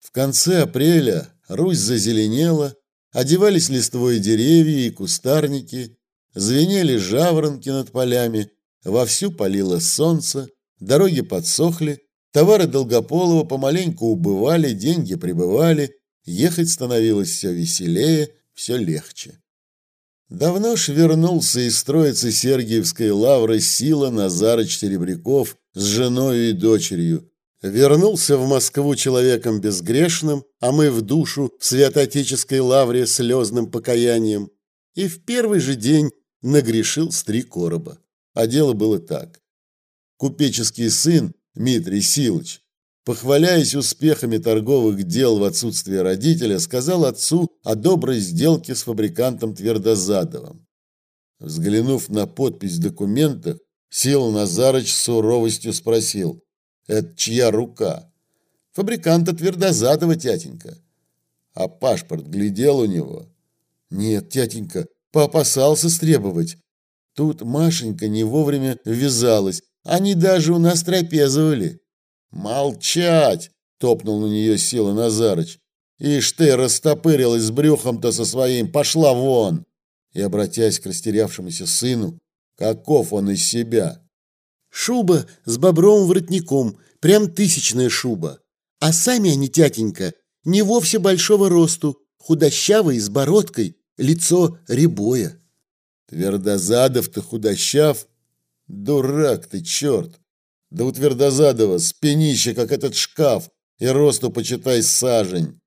В конце апреля Русь зазеленела, одевались листвой деревья и кустарники, звенели жаворонки над полями, вовсю палило солнце, дороги подсохли, товары Долгополова помаленьку убывали, деньги прибывали, ехать становилось все веселее, все легче. Давно ж вернулся из строицы Сергиевской лавры Сила Назарыч Серебряков с женой и дочерью, Вернулся в Москву человеком безгрешным, а мы в душу в святоотеческой лавре слезным покаянием. И в первый же день нагрешил с три короба. А дело было так. Купеческий сын Дмитрий Силыч, похваляясь успехами торговых дел в отсутствие родителя, сказал отцу о доброй сделке с фабрикантом Твердозадовым. Взглянув на подпись в документах, Сил Назарыч с суровостью спросил – это чья рука? Фабриканта Твердозадова, тятенька. А паспорт глядел у него? Нет, тятенька, поопасался стребовать. Тут Машенька не вовремя ввязалась. Они даже у нас трапезовали. Молчать! Топнул на нее сила Назарыч. Ишь ты, растопырилась с брюхом-то со своим, пошла вон! И, обратясь к растерявшемуся сыну, каков он из себя, Шуба с бобровым воротником, прям тысячная шуба. А сами они, тятенька, не вовсе большого росту, худощавые, с бородкой, лицо рябое. Твердозадов-то худощав? Дурак ты, черт! Да у Твердозадова спинище, как этот шкаф, и росту, почитай, сажень.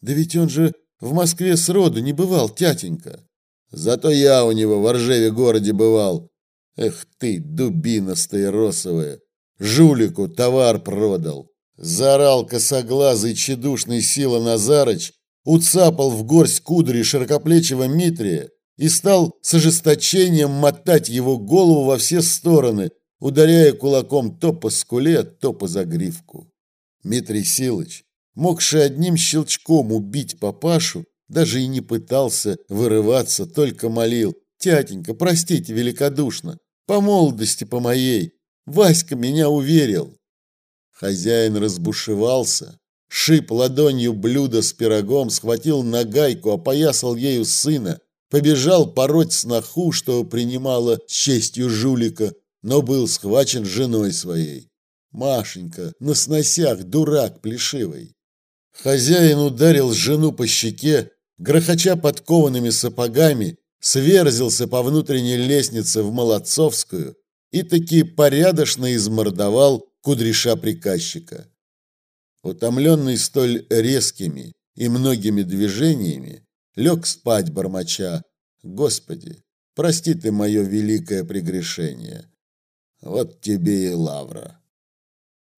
Да ведь он же в Москве сроду не бывал, тятенька. Зато я у него в Ржеве городе бывал, Эх ты, дубина стаиросовая, жулику товар продал. Заорал косоглазый чедушный Сила Назарыч, уцапал в горсть кудри широкоплечего Митрия и стал с ожесточением мотать его голову во все стороны, ударяя кулаком то по скуле, то по загривку. Митрий Силыч, могший одним щелчком убить папашу, даже и не пытался вырываться, только молил. «Тятенька, простите великодушно, по молодости по моей. Васька меня уверил. Хозяин разбушевался, шип ладонью блюдо с пирогом, схватил нагайку, опоясал ею сына, побежал пороть сноху, что принимала честью жулика, но был схвачен женой своей. Машенька, на сносях, дурак плешивый. Хозяин ударил жену по щеке, грохоча подкованными сапогами, сверзился по внутренней лестнице в Молодцовскую и таки порядочно измордовал кудряша приказчика. Утомленный столь резкими и многими движениями, лег спать бормоча. Господи, прости ты мое великое прегрешение. Вот тебе и лавра.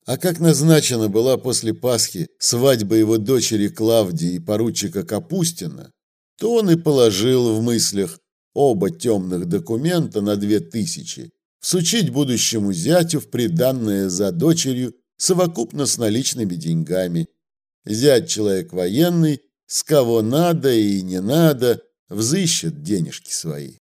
А как назначена была после Пасхи свадьба его дочери Клавдии и поручика Капустина, то он и положил в мыслях оба темных документа на две тысячи, всучить будущему зятю в приданное за дочерью совокупно с наличными деньгами. Зять человек военный, с кого надо и не надо, взыщет денежки свои.